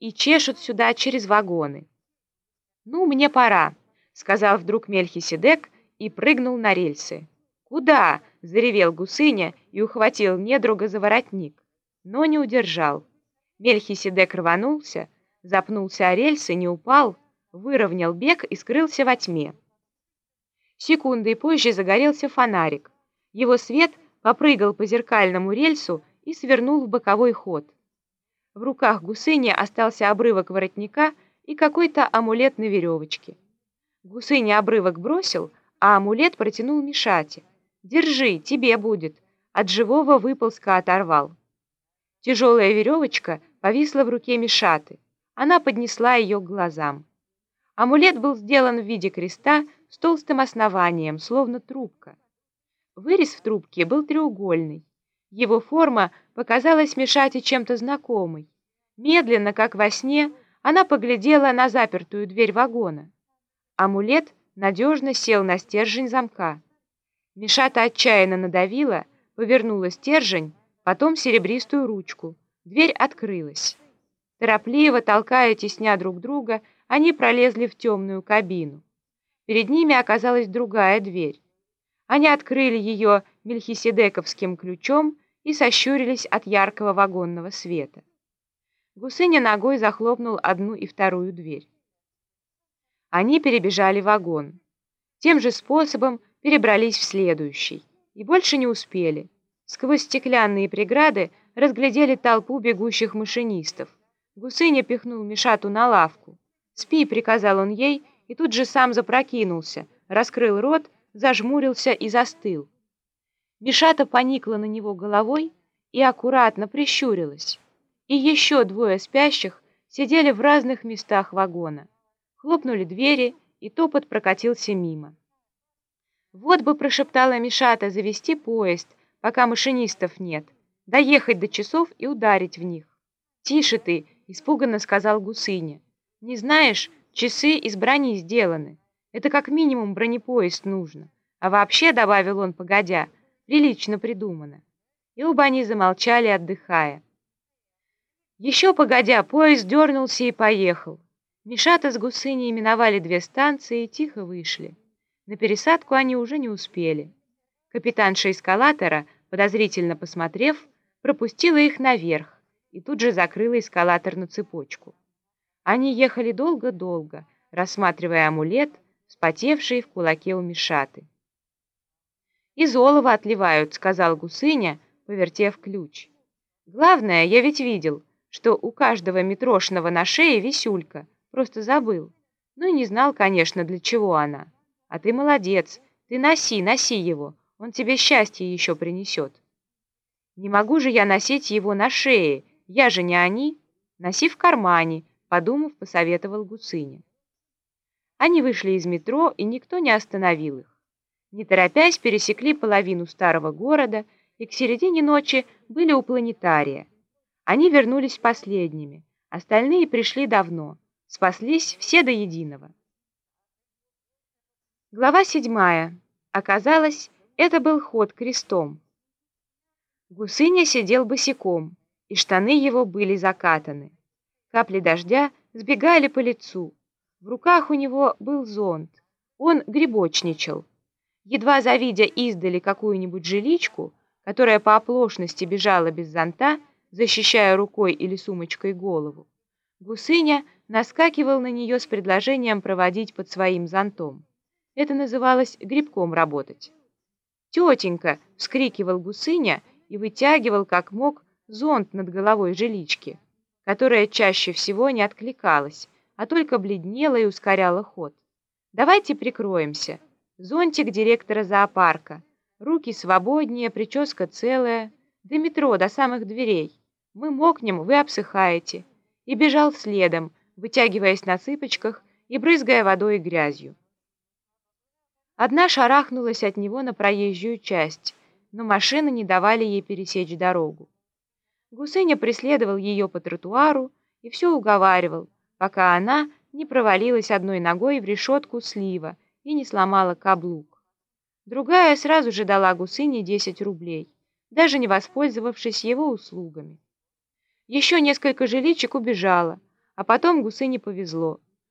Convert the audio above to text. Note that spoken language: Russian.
и чешут сюда через вагоны. «Ну, мне пора», — сказал вдруг Мельхиседек и прыгнул на рельсы. «Куда?» — заревел гусыня и ухватил недруга за воротник, но не удержал. Мельхиседек рванулся, запнулся о рельсы, не упал, выровнял бег и скрылся во тьме. Секундой позже загорелся фонарик. Его свет попрыгал по зеркальному рельсу и свернул в боковой ход. В руках гусыни остался обрывок воротника и какой-то амулет на веревочке. Гусыня обрывок бросил, а амулет протянул Мишате. «Держи, тебе будет!» От живого выползка оторвал. Тяжелая веревочка повисла в руке Мишаты. Она поднесла ее к глазам. Амулет был сделан в виде креста с толстым основанием, словно трубка. Вырез в трубке был треугольный. Его форма показалась Мишате чем-то знакомой. Медленно, как во сне, она поглядела на запертую дверь вагона. Амулет надежно сел на стержень замка. Мишата отчаянно надавила, повернула стержень, потом серебристую ручку. Дверь открылась. Торопливо, толкая тесня друг друга, они пролезли в темную кабину. Перед ними оказалась другая дверь. Они открыли ее мельхиседековским ключом и сощурились от яркого вагонного света. Гусыня ногой захлопнул одну и вторую дверь. Они перебежали вагон. Тем же способом перебрались в следующий. И больше не успели. Сквозь стеклянные преграды разглядели толпу бегущих машинистов. Гусыня пихнул Мишату на лавку. «Спи», — приказал он ей, и тут же сам запрокинулся, раскрыл рот, зажмурился и застыл. Мишата поникла на него головой и аккуратно прищурилась. И еще двое спящих сидели в разных местах вагона. Хлопнули двери, и топот прокатился мимо. «Вот бы», — прошептала Мишата, — «завести поезд, пока машинистов нет, доехать до часов и ударить в них». «Тише ты», — испуганно сказал Гусыня. «Не знаешь, Часы из брони сделаны. Это как минимум бронепоезд нужно. А вообще, — добавил он, погодя, — прилично придумано. И оба они замолчали, отдыхая. Еще погодя, поезд дернулся и поехал. Мишата с Гусыней именовали две станции и тихо вышли. На пересадку они уже не успели. Капитанша эскалатора, подозрительно посмотрев, пропустила их наверх и тут же закрыла эскалатор на цепочку. Они ехали долго-долго, рассматривая амулет, вспотевший в кулаке у Мишаты. «Из олова отливают», — сказал Гусыня, повертев ключ. «Главное, я ведь видел, что у каждого метрошного на шее висюлька, просто забыл. Ну и не знал, конечно, для чего она. А ты молодец, ты носи, носи его, он тебе счастье еще принесет». «Не могу же я носить его на шее, я же не они. Носи в кармане, подумав, посоветовал Гуцыня. Они вышли из метро, и никто не остановил их. Не торопясь, пересекли половину старого города и к середине ночи были у планетария. Они вернулись последними, остальные пришли давно, спаслись все до единого. Глава седьмая. Оказалось, это был ход крестом. Гусыня сидел босиком, и штаны его были закатаны. Капли дождя сбегали по лицу. В руках у него был зонт. Он грибочничал. Едва завидя издали какую-нибудь жиличку, которая по оплошности бежала без зонта, защищая рукой или сумочкой голову, Гусыня наскакивал на нее с предложением проводить под своим зонтом. Это называлось грибком работать. «Тетенька!» — вскрикивал Гусыня и вытягивал, как мог, зонт над головой жилички которая чаще всего не откликалась, а только бледнела и ускоряла ход. «Давайте прикроемся. Зонтик директора зоопарка. Руки свободнее, прическа целая. До метро, до самых дверей. Мы мокнем, вы обсыхаете». И бежал следом, вытягиваясь на цыпочках и брызгая водой и грязью. Одна шарахнулась от него на проезжую часть, но машины не давали ей пересечь дорогу. Гусыня преследовал ее по тротуару и все уговаривал, пока она не провалилась одной ногой в решетку слива и не сломала каблук. Другая сразу же дала Гусыне 10 рублей, даже не воспользовавшись его услугами. Еще несколько жиличек убежало, А потом Гусыне повезло.